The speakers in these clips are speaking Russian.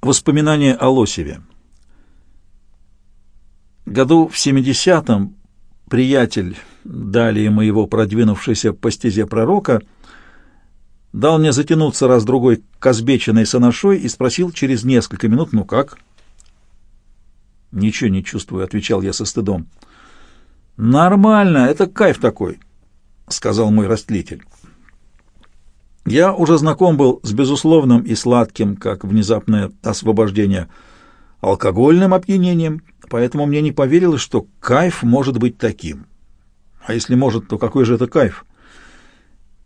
Воспоминания о Лосеве. Году в 70-м приятель, далее моего продвинувшийся по стезе пророка, дал мне затянуться раз-другой к озбеченной соношой и спросил через несколько минут, ну как? «Ничего не чувствую», — отвечал я со стыдом. «Нормально, это кайф такой», — сказал мой растлитель. Я уже знаком был с безусловным и сладким, как внезапное освобождение, алкогольным опьянением, поэтому мне не поверилось, что кайф может быть таким. А если может, то какой же это кайф?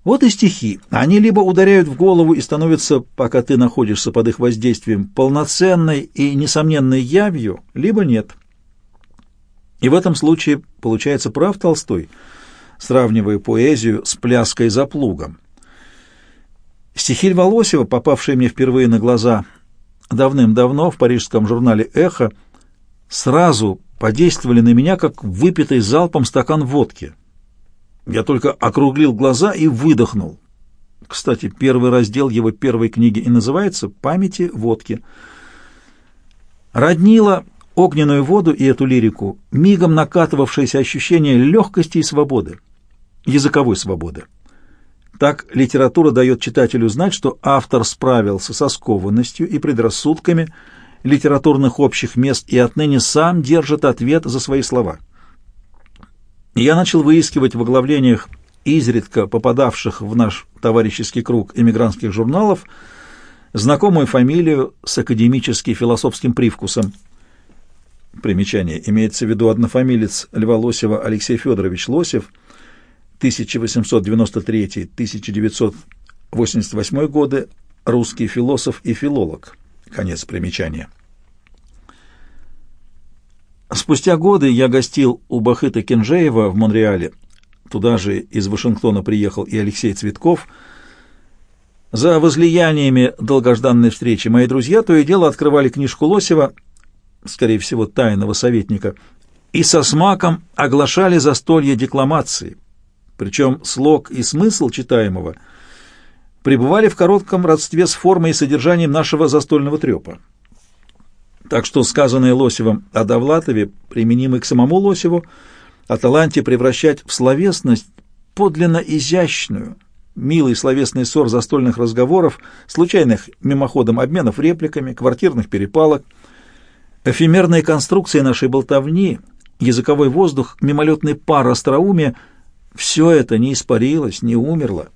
Вот и стихи. Они либо ударяют в голову и становятся, пока ты находишься под их воздействием, полноценной и несомненной явью, либо нет. И в этом случае получается прав Толстой, сравнивая поэзию с пляской за плугом. Стихи Льва Лосева, попавшие мне впервые на глаза давным-давно в парижском журнале «Эхо», сразу подействовали на меня, как выпитый залпом стакан водки. Я только округлил глаза и выдохнул. Кстати, первый раздел его первой книги и называется «Памяти водки». Роднило огненную воду и эту лирику, мигом накатывавшееся ощущение легкости и свободы, языковой свободы. Так литература дает читателю знать, что автор справился со скованностью и предрассудками литературных общих мест и отныне сам держит ответ за свои слова. Я начал выискивать в оглавлениях изредка попадавших в наш товарищеский круг эмигрантских журналов знакомую фамилию с академически-философским привкусом. Примечание. Имеется в виду однофамилец Льва Лосева Алексей Федорович Лосев – 1893-1988 годы, русский философ и филолог. Конец примечания. Спустя годы я гостил у Бахыта Кенжеева в Монреале. Туда же из Вашингтона приехал и Алексей Цветков. За возлияниями долгожданной встречи мои друзья то и дело открывали книжку Лосева, скорее всего, тайного советника, и со смаком оглашали застолье декламации, причем слог и смысл читаемого пребывали в коротком родстве с формой и содержанием нашего застольного трепа. Так что сказанное Лосевым о Довлатове применимо к самому Лосеву, о таланте превращать в словесность подлинно изящную, милый словесный ссор застольных разговоров, случайных мимоходом обменов репликами, квартирных перепалок, эфемерные конструкции нашей болтовни, языковой воздух, мимолетный пар остроумия — все это не испарилось, не умерло,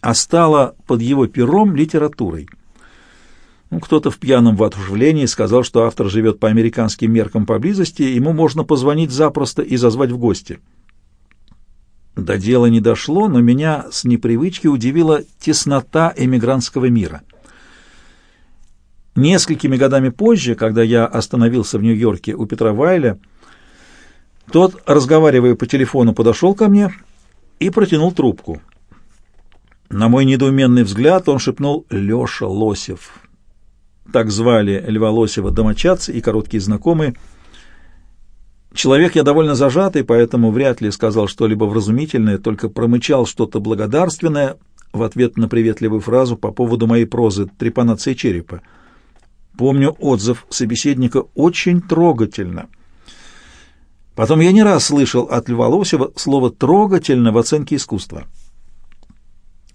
а стало под его пером литературой. Ну, кто-то в пьяном воодушевлении сказал, что автор живет по американским меркам поблизости, ему можно позвонить запросто и зазвать в гости. До дела не дошло, но меня с непривычки удивила теснота эмигрантского мира. Несколькими годами позже, когда я остановился в Нью-Йорке у Петра Вайля, тот, разговаривая по телефону, подошел ко мне и протянул трубку. На мой недоуменный взгляд он шепнул «Леша Лосев». Так звали Льва Лосева домочадцы и короткие знакомые. Человек я довольно зажатый, поэтому вряд ли сказал что-либо вразумительное, только промычал что-то благодарственное в ответ на приветливую фразу по поводу моей прозы «Трепанация черепа». Помню отзыв собеседника «очень трогательно». Потом я не раз слышал от Льва Лосева слово «трогательно» в оценке искусства.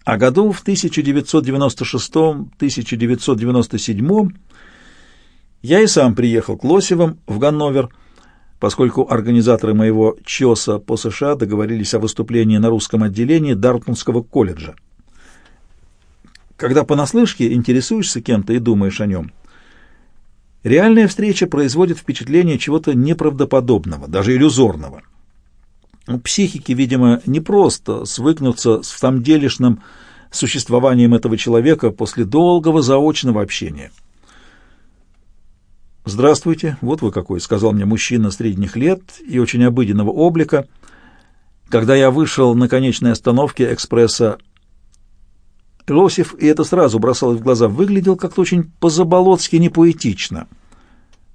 А году в 1996-1997 я и сам приехал к Лосевым в Ганновер, поскольку организаторы моего ЧОСа по США договорились о выступлении на русском отделении Дартмутского колледжа. Когда понаслышке интересуешься кем-то и думаешь о нем – Реальная встреча производит впечатление чего-то неправдоподобного, даже иллюзорного. У психики, видимо, непросто свыкнуться с самделишным существованием этого человека после долгого заочного общения. «Здравствуйте, вот вы какой», — сказал мне мужчина средних лет и очень обыденного облика, когда я вышел на конечной остановке экспресса Лосев, и это сразу бросалось в глаза, выглядел как-то очень по-заболотски непоэтично.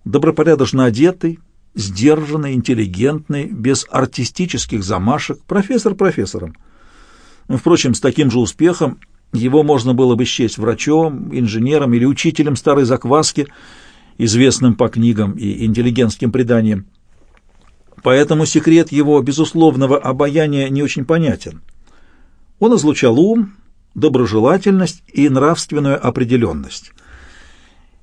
Добропорядочно одетый, сдержанный, интеллигентный, без артистических замашек, профессор профессором. Впрочем, с таким же успехом его можно было бы счесть врачом, инженером или учителем старой закваски, известным по книгам и интеллигентским преданиям. Поэтому секрет его безусловного обаяния не очень понятен. Он излучал ум, доброжелательность и нравственную определенность.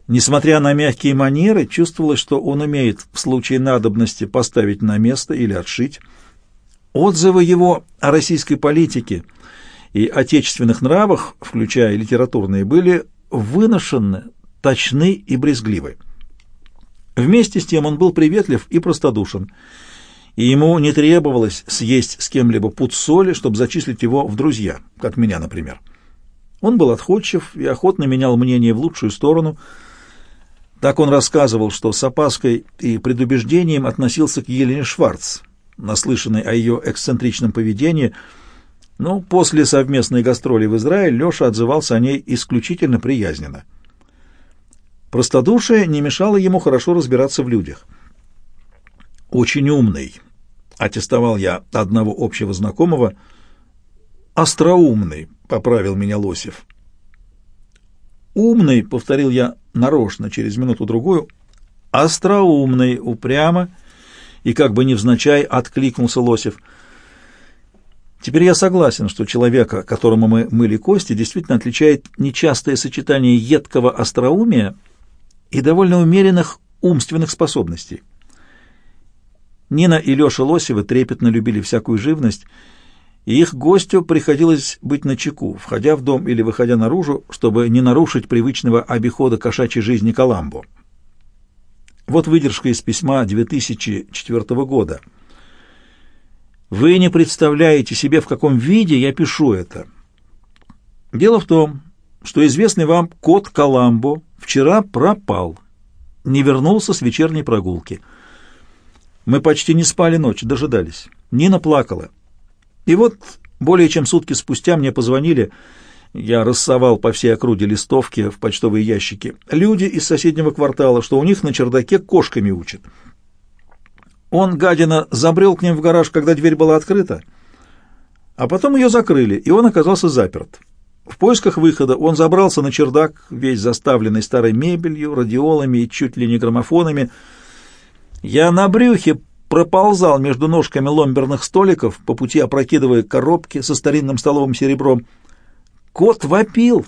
Несмотря на мягкие манеры, чувствовалось, что он умеет в случае надобности поставить на место или отшить. Отзывы его о российской политике и отечественных нравах, включая литературные, были выношены, точны и брезгливы. Вместе с тем он был приветлив и простодушен, и ему не требовалось съесть с кем-либо пуд соли, чтобы зачислить его в друзья, как меня, например. Он был отходчив и охотно менял мнение в лучшую сторону. Так он рассказывал, что с опаской и предубеждением относился к Елене Шварц, наслышанной о ее эксцентричном поведении, но после совместной гастроли в Израиль Леша отзывался о ней исключительно приязненно. Простодушие не мешало ему хорошо разбираться в людях. «Очень умный», — аттестовал я одного общего знакомого. «Остроумный», — поправил меня Лосев. «Умный», — повторил я нарочно через минуту-другую. «Остроумный», упрямо, и как бы невзначай откликнулся Лосев. Теперь я согласен, что человека, которому мы мыли кости, действительно отличает нечастое сочетание едкого остроумия и довольно умеренных умственных способностей. Нина и Леша Лосевы трепетно любили всякую живность, и их гостю приходилось быть начеку, входя в дом или выходя наружу, чтобы не нарушить привычного обихода кошачьей жизни Коламбо. Вот выдержка из письма 2004 года. «Вы не представляете себе, в каком виде я пишу это. Дело в том, что известный вам кот Коламбо вчера пропал, не вернулся с вечерней прогулки». Мы почти не спали ночь, дожидались. Нина плакала. И вот более чем сутки спустя мне позвонили. Я рассовал по всей округе листовки в почтовые ящики. Люди из соседнего квартала, что у них на чердаке кошками учат. Он, гадина, забрел к ним в гараж, когда дверь была открыта, а потом ее закрыли, и он оказался заперт. В поисках выхода он забрался на чердак, весь заставленный старой мебелью, радиолами и чуть ли не граммофонами, я на брюхе проползал между ножками ломберных столиков, по пути опрокидывая коробки со старинным столовым серебром. Кот вопил.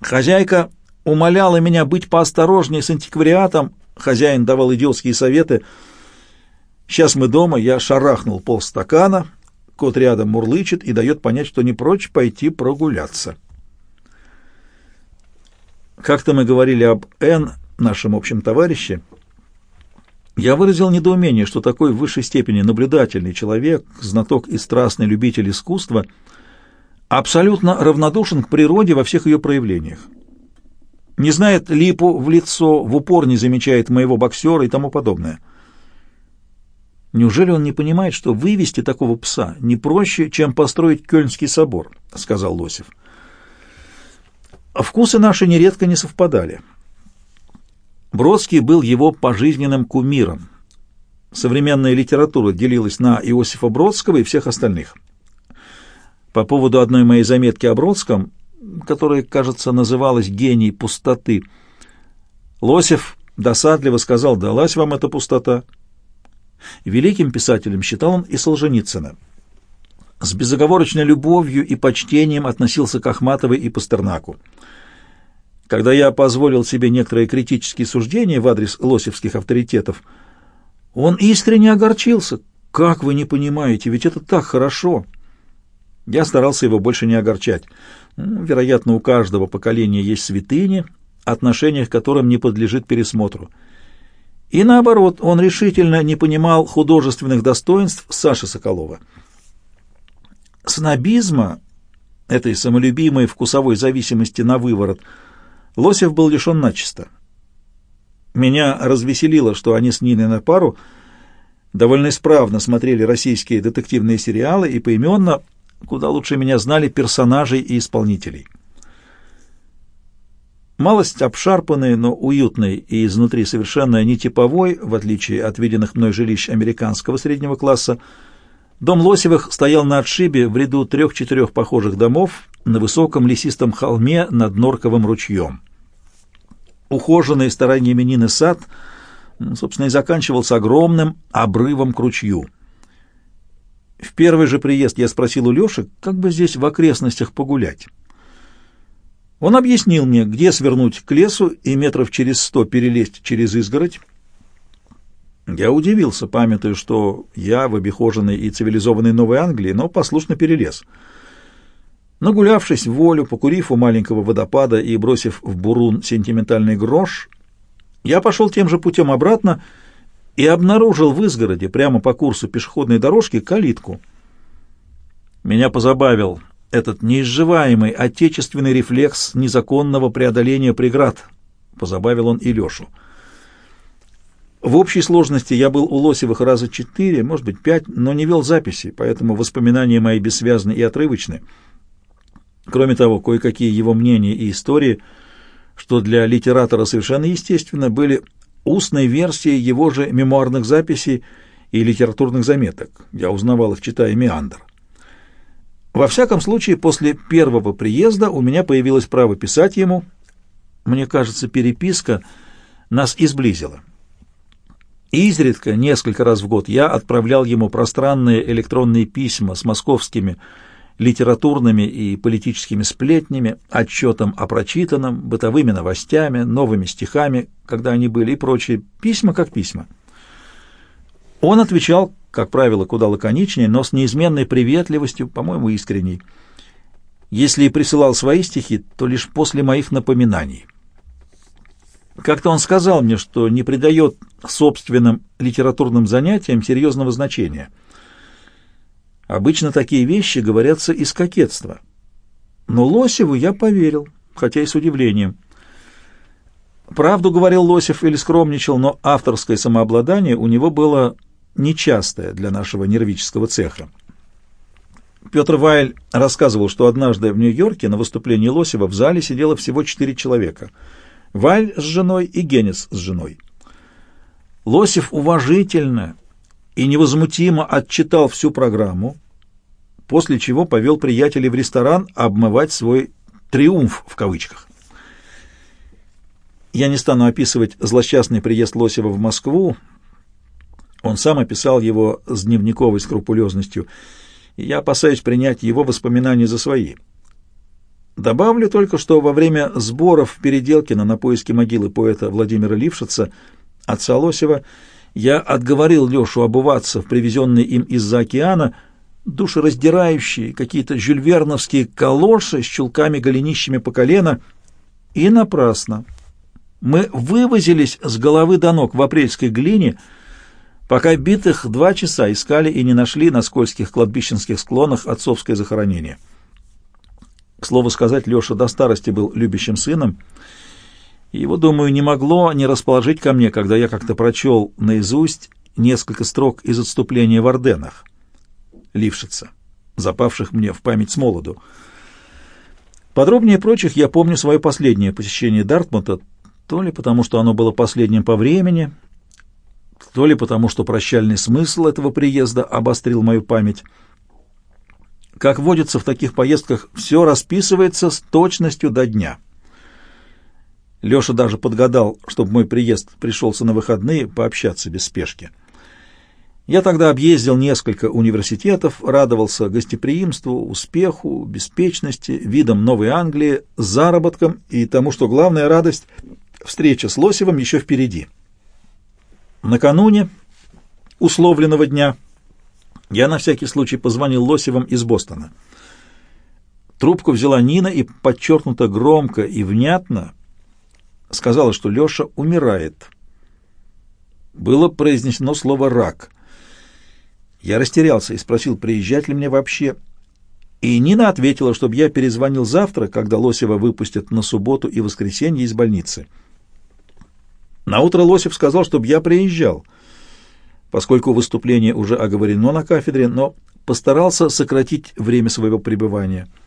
Хозяйка умоляла меня быть поосторожнее с антиквариатом, хозяин давал идиотские советы. Сейчас мы дома, я шарахнул полстакана, кот рядом мурлычет и дает понять, что не прочь пойти прогуляться. Как-то мы говорили об Н, нашем общем товарище, — я выразил недоумение, что такой в высшей степени наблюдательный человек, знаток и страстный любитель искусства, абсолютно равнодушен к природе во всех ее проявлениях. Не знает липу в лицо, в упор не замечает моего боксера и тому подобное. Неужели он не понимает, что вывести такого пса не проще, чем построить Кёльнский собор, — сказал Лосев. Вкусы наши нередко не совпадали. Бродский был его пожизненным кумиром. Современная литература делилась на Иосифа Бродского и всех остальных. По поводу одной моей заметки о Бродском, которая, кажется, называлась «Гений пустоты», Лосев досадливо сказал «Далась вам эта пустота». Великим писателем считал он и Солженицына. С безоговорочной любовью и почтением относился к Ахматовой и Пастернаку. Когда я позволил себе некоторые критические суждения в адрес лосевских авторитетов, он искренне огорчился. «Как вы не понимаете, ведь это так хорошо!» Я старался его больше не огорчать. Ну, вероятно, у каждого поколения есть святыни, отношение к которым не подлежит пересмотру. И наоборот, он решительно не понимал художественных достоинств Саши Соколова. Снобизма, этой самолюбимой вкусовой зависимости на выворот – Лосев был лишен начисто. Меня развеселило, что они с Ниной на пару довольно исправно смотрели российские детективные сериалы и поименно, куда лучше меня знали, персонажей и исполнителей. Малость обшарпанный, но уютный и изнутри совершенно нетиповой, в отличие от виденных мной жилищ американского среднего класса, дом Лосевых стоял на отшибе в ряду трех-четырех похожих домов, на высоком лесистом холме над Норковым ручьем. Ухоженный стараниями Нины сад, собственно, и заканчивался огромным обрывом к ручью. В первый же приезд я спросил у Леши, как бы здесь в окрестностях погулять. Он объяснил мне, где свернуть к лесу и метров через сто перелезть через изгородь. Я удивился, памятуя, что я в обихоженной и цивилизованной Новой Англии, но послушно перелез. Нагулявшись в волю, покурив у маленького водопада и бросив в бурун сентиментальный грош, я пошел тем же путем обратно и обнаружил в изгороде, прямо по курсу пешеходной дорожки, калитку. Меня позабавил этот неизживаемый отечественный рефлекс незаконного преодоления преград. Позабавил он и Лешу. В общей сложности я был у Лосевых раза четыре, может быть, пять, но не вел записи, поэтому воспоминания мои бессвязны и отрывочны. Кроме того, кое-какие его мнения и истории, что для литератора совершенно естественно, были устной версией его же мемуарных записей и литературных заметок. Я узнавал их, читая «Меандр». Во всяком случае, после первого приезда у меня появилось право писать ему. Мне кажется, переписка нас изблизила. Изредка, несколько раз в год, я отправлял ему пространные электронные письма с московскими литературными и политическими сплетнями, отчетом о прочитанном, бытовыми новостями, новыми стихами, когда они были, и прочие письма как письма. Он отвечал, как правило, куда лаконичнее, но с неизменной приветливостью, по-моему, искренней. Если и присылал свои стихи, то лишь после моих напоминаний. Как-то он сказал мне, что не придает собственным литературным занятиям серьезного значения – Обычно такие вещи говорятся из кокетства. Но Лосеву я поверил, хотя и с удивлением. Правду говорил Лосев или скромничал, но авторское самообладание у него было нечастое для нашего нервического цеха. Петр Вайль рассказывал, что однажды в Нью-Йорке на выступлении Лосева в зале сидело всего четыре человека. Вайль с женой и Генис с женой. Лосев уважительно и невозмутимо отчитал всю программу, после чего повел приятелей в ресторан обмывать свой «триумф» в кавычках. Я не стану описывать злосчастный приезд Лосева в Москву. Он сам описал его с дневниковой скрупулезностью, и я опасаюсь принять его воспоминания за свои. Добавлю только, что во время сборов Переделкина на поиски могилы поэта Владимира Лившица, отца Лосева, я отговорил Лешу обуваться в привезенные им из-за океана душераздирающие какие-то жюльверновские калоши с чулками-голенищами по колено, и напрасно. Мы вывозились с головы до ног в апрельской глине, пока битых два часа искали и не нашли на скользких кладбищенских склонах отцовское захоронение. К слову сказать, Леша до старости был любящим сыном, его, думаю, не могло не расположить ко мне, когда я как-то прочел наизусть несколько строк из отступления в Орденах, Лившица, запавших мне в память с молоду. Подробнее прочих я помню свое последнее посещение Дартмута, то ли потому, что оно было последним по времени, то ли потому, что прощальный смысл этого приезда обострил мою память. Как водится в таких поездках, все расписывается с точностью до дня. Леша даже подгадал, чтобы мой приезд пришелся на выходные, пообщаться без спешки. Я тогда объездил несколько университетов, радовался гостеприимству, успеху, беспечности, видам Новой Англии, заработкам и тому, что главная радость — встреча с Лосевым еще впереди. Накануне условленного дня я на всякий случай позвонил Лосевым из Бостона. Трубку взяла Нина и подчеркнуто громко и внятно сказала, что Леша умирает. Было произнесено слово «рак». Я растерялся и спросил, приезжать ли мне вообще. И Нина ответила, чтобы я перезвонил завтра, когда Лосева выпустят на субботу и воскресенье из больницы. Наутро Лосев сказал, чтобы я приезжал, поскольку выступление уже оговорено на кафедре, но постарался сократить время своего пребывания —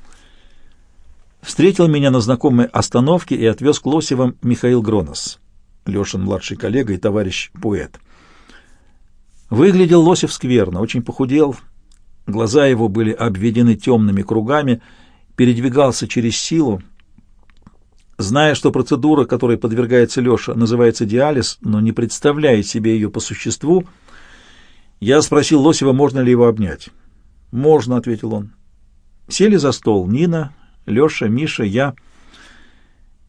Встретил меня на знакомой остановке и отвез к Лосевым Михаил Гронос, Лешин младший коллега и товарищ-поэт. Выглядел Лосев скверно, очень похудел, глаза его были обведены темными кругами, передвигался через силу, зная, что процедура, которой подвергается Леша, называется диализ, но не представляя себе ее по существу, я спросил Лосева, можно ли его обнять. «Можно», — ответил он. Сели за стол Нина, Леша, Миша, я.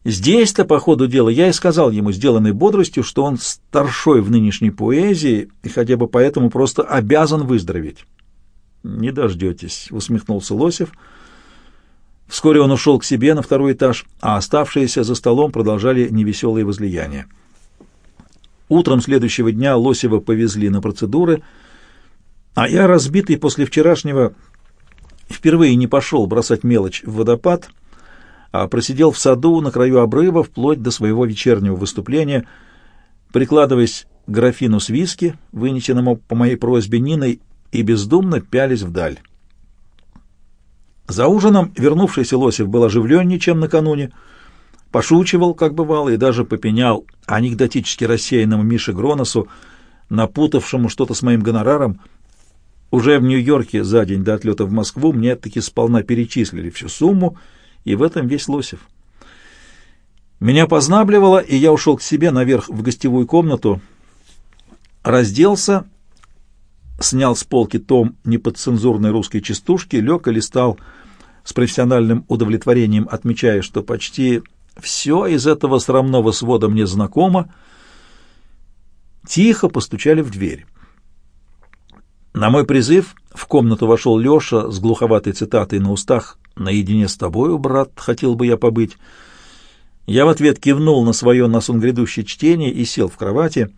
Здесь-то, по ходу дела, я и сказал ему, сделанной бодростью, что он старшой в нынешней поэзии и хотя бы поэтому просто обязан выздороветь. «Не дождетесь», — усмехнулся Лосев. Вскоре он ушел к себе на второй этаж, а оставшиеся за столом продолжали невеселые возлияния. Утром следующего дня Лосева повезли на процедуры, а я, разбитый после вчерашнего, впервые не пошел бросать мелочь в водопад, а просидел в саду на краю обрыва вплоть до своего вечернего выступления, прикладываясь к графину с виски, вынесенному по моей просьбе Ниной, и бездумно пялись вдаль. За ужином вернувшийся Лосев был оживленнее, чем накануне, пошучивал, как бывало, и даже попенял анекдотически рассеянному Мише Гроносу, напутавшему что-то с моим гонораром, уже в Нью-Йорке за день до отлета в Москву мне таки сполна перечислили всю сумму, и в этом весь Лосев. Меня познабливало, и я ушел к себе наверх в гостевую комнату, разделся, снял с полки том неподцензурной русской частушки, лег и листал с профессиональным удовлетворением, отмечая, что почти все из этого срамного свода мне знакомо, тихо постучали в дверь. На мой призыв в комнату вошел Леша с глуховатой цитатой на устах «Наедине с тобою, брат, хотел бы я побыть». Я в ответ кивнул на свое на сон грядущее чтение и сел в кровати.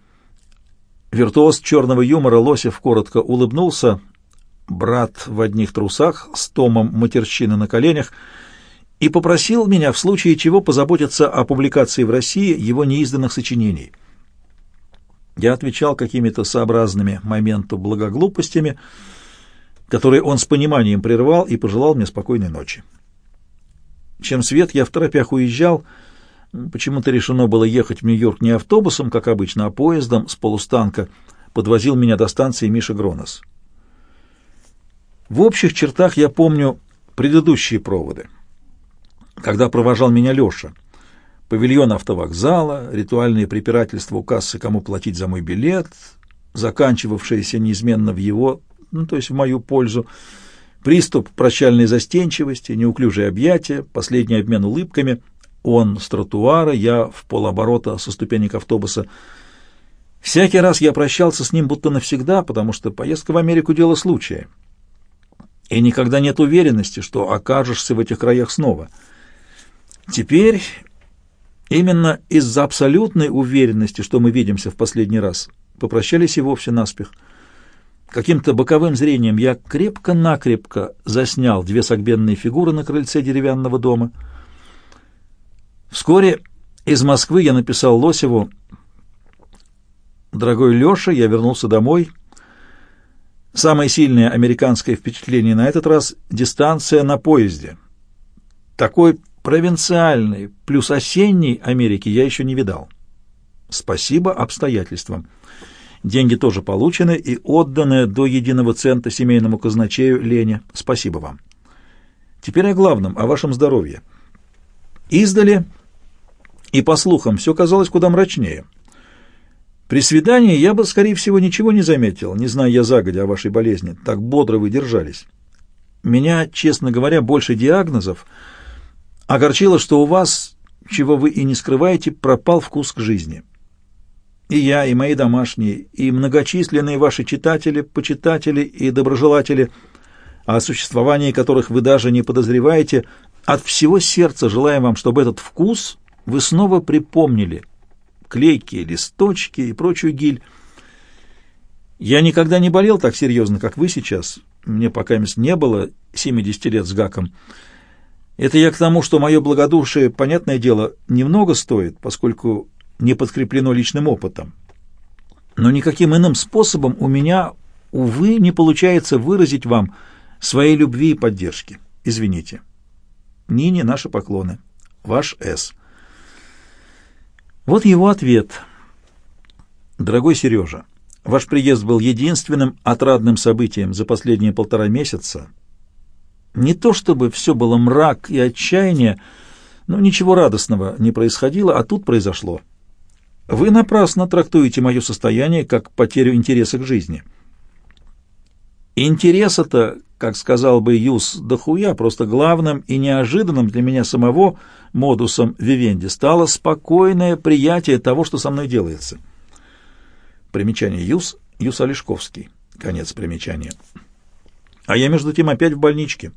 Виртуоз черного юмора Лосев коротко улыбнулся. Брат в одних трусах с томом матерщины на коленях и попросил меня в случае чего позаботиться о публикации в России его неизданных сочинений — я отвечал какими-то сообразными моменту благоглупостями, которые он с пониманием прервал и пожелал мне спокойной ночи. Чем свет я в торопях уезжал, почему-то решено было ехать в Нью-Йорк не автобусом, как обычно, а поездом с полустанка, подвозил меня до станции Миша Гронос. В общих чертах я помню предыдущие проводы, когда провожал меня Леша — павильон автовокзала, ритуальные препирательства у кассы, кому платить за мой билет, заканчивавшиеся неизменно в его, ну, то есть в мою пользу, приступ прощальной застенчивости, неуклюжие объятия, последний обмен улыбками, он с тротуара, я в полоборота со ступенек автобуса. Всякий раз я прощался с ним будто навсегда, потому что поездка в Америку — дело случая. И никогда нет уверенности, что окажешься в этих краях снова. Теперь Именно из-за абсолютной уверенности, что мы видимся в последний раз, попрощались и вовсе наспех. Каким-то боковым зрением я крепко-накрепко заснял две согбенные фигуры на крыльце деревянного дома. Вскоре из Москвы я написал Лосеву «Дорогой Леша, я вернулся домой». Самое сильное американское впечатление на этот раз — дистанция на поезде. Такой провинциальной плюс осенней Америки я еще не видал. Спасибо обстоятельствам. Деньги тоже получены и отданы до единого цента семейному казначею Лене. Спасибо вам. Теперь о главном, о вашем здоровье. Издали и, по слухам, все казалось куда мрачнее. При свидании я бы, скорее всего, ничего не заметил, не зная я загодя о вашей болезни. Так бодро вы держались. Меня, честно говоря, больше диагнозов — Огорчило, что у вас, чего вы и не скрываете, пропал вкус к жизни. И я, и мои домашние, и многочисленные ваши читатели, почитатели и доброжелатели, о существовании которых вы даже не подозреваете, от всего сердца желаем вам, чтобы этот вкус вы снова припомнили. Клейкие листочки и прочую гиль. Я никогда не болел так серьезно, как вы сейчас. Мне пока не было 70 лет с гаком. Это я к тому, что мое благодушие, понятное дело, немного стоит, поскольку не подкреплено личным опытом. Но никаким иным способом у меня, увы, не получается выразить вам своей любви и поддержки. Извините. Нине наши поклоны. Ваш С. Вот его ответ. Дорогой Сережа, ваш приезд был единственным отрадным событием за последние полтора месяца, Не то чтобы все было мрак и отчаяние, но ничего радостного не происходило, а тут произошло. Вы напрасно трактуете мое состояние как потерю интереса к жизни. Интерес-то, как сказал бы Юс, дохуя, просто главным и неожиданным для меня самого модусом вивенди стало спокойное приятие того, что со мной делается. Примечание Юс, Юс Олешковский. Конец примечания. А я, между тем, опять в больничке.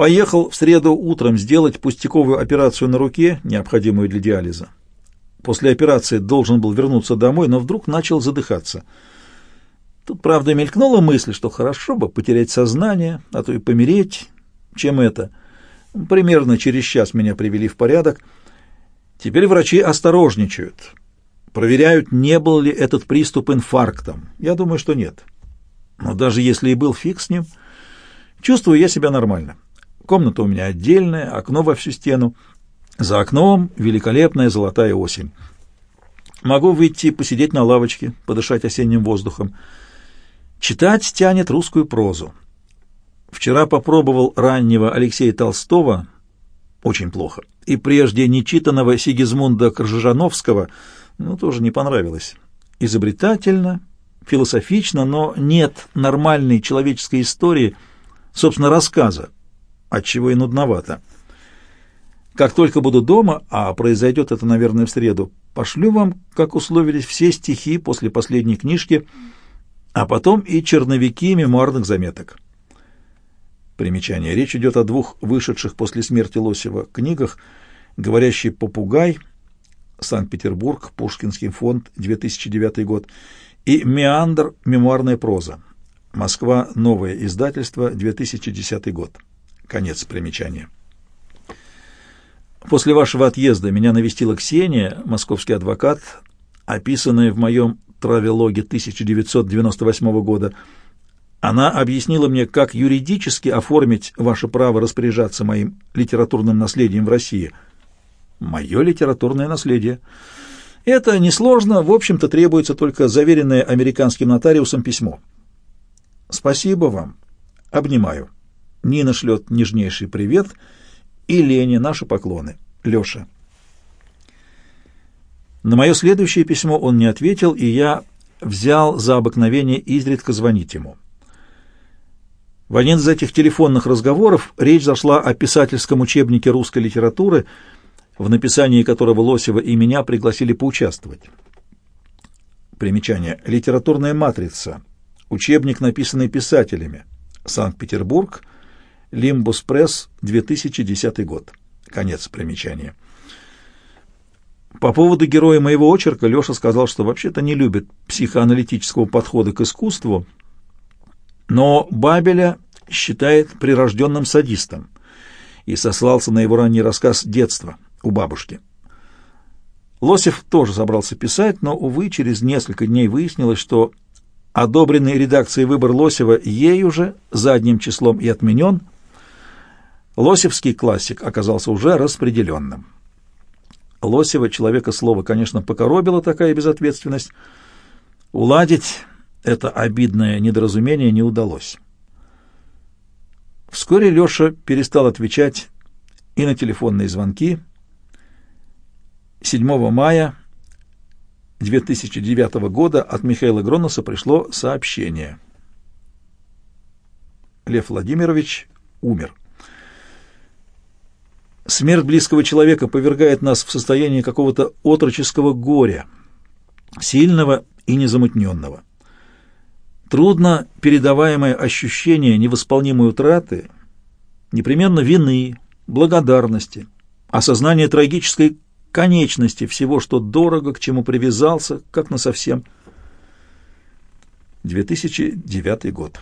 Поехал в среду утром сделать пустяковую операцию на руке, необходимую для диализа. После операции должен был вернуться домой, но вдруг начал задыхаться — Тут, правда, мелькнула мысль, что хорошо бы потерять сознание, а то и помереть, чем это. Примерно через час меня привели в порядок. Теперь врачи осторожничают. Проверяют, не был ли этот приступ инфарктом. Я думаю, что нет. Но даже если и был фиг с ним, чувствую я себя нормально. Комната у меня отдельная, окно во всю стену. За окном великолепная золотая осень. Могу выйти посидеть на лавочке, подышать осенним воздухом. Читать тянет русскую прозу. Вчера попробовал раннего Алексея Толстого, очень плохо, и прежде нечитанного Сигизмунда Кржижановского, ну, тоже не понравилось. Изобретательно, философично, но нет нормальной человеческой истории, собственно, рассказа, отчего и нудновато. Как только буду дома, а произойдет это, наверное, в среду, пошлю вам, как условились, все стихи после последней книжки — а потом и черновики мемуарных заметок. Примечание. Речь идет о двух вышедших после смерти Лосева книгах «Говорящий попугай», Санкт-Петербург, Пушкинский фонд, 2009 год, и «Меандр. Мемуарная проза», Москва. Новое издательство, 2010 год. Конец примечания. После вашего отъезда меня навестила Ксения, московский адвокат, описанная в моем травелоге 1998 года. Она объяснила мне, как юридически оформить ваше право распоряжаться моим литературным наследием в России. Мое литературное наследие. Это несложно, в общем-то требуется только заверенное американским нотариусом письмо. Спасибо вам. Обнимаю. Нина шлет нежнейший привет и Лене наши поклоны. Леша. На мое следующее письмо он не ответил, и я взял за обыкновение изредка звонить ему. В один из этих телефонных разговоров речь зашла о писательском учебнике русской литературы, в написании которого Лосева и меня пригласили поучаствовать. Примечание. Литературная матрица. Учебник, написанный писателями. Санкт-Петербург. Лимбус Пресс, 2010 год. Конец примечания. По поводу героя моего очерка Леша сказал, что вообще-то не любит психоаналитического подхода к искусству, но Бабеля считает прирожденным садистом и сослался на его ранний рассказ «Детство» у бабушки. Лосев тоже собрался писать, но, увы, через несколько дней выяснилось, что одобренный редакцией выбор Лосева ей уже задним числом и отменен. Лосевский классик оказался уже распределенным. Лосева, человека слова, конечно, покоробила такая безответственность. Уладить это обидное недоразумение не удалось. Вскоре Леша перестал отвечать и на телефонные звонки. 7 мая 2009 года от Михаила Гроноса пришло сообщение. Лев Владимирович умер. Смерть близкого человека повергает нас в состояние какого-то отроческого горя, сильного и незамутненного. Трудно передаваемое ощущение невосполнимой утраты, непременно вины, благодарности, осознание трагической конечности всего, что дорого, к чему привязался, как на совсем. 2009 год.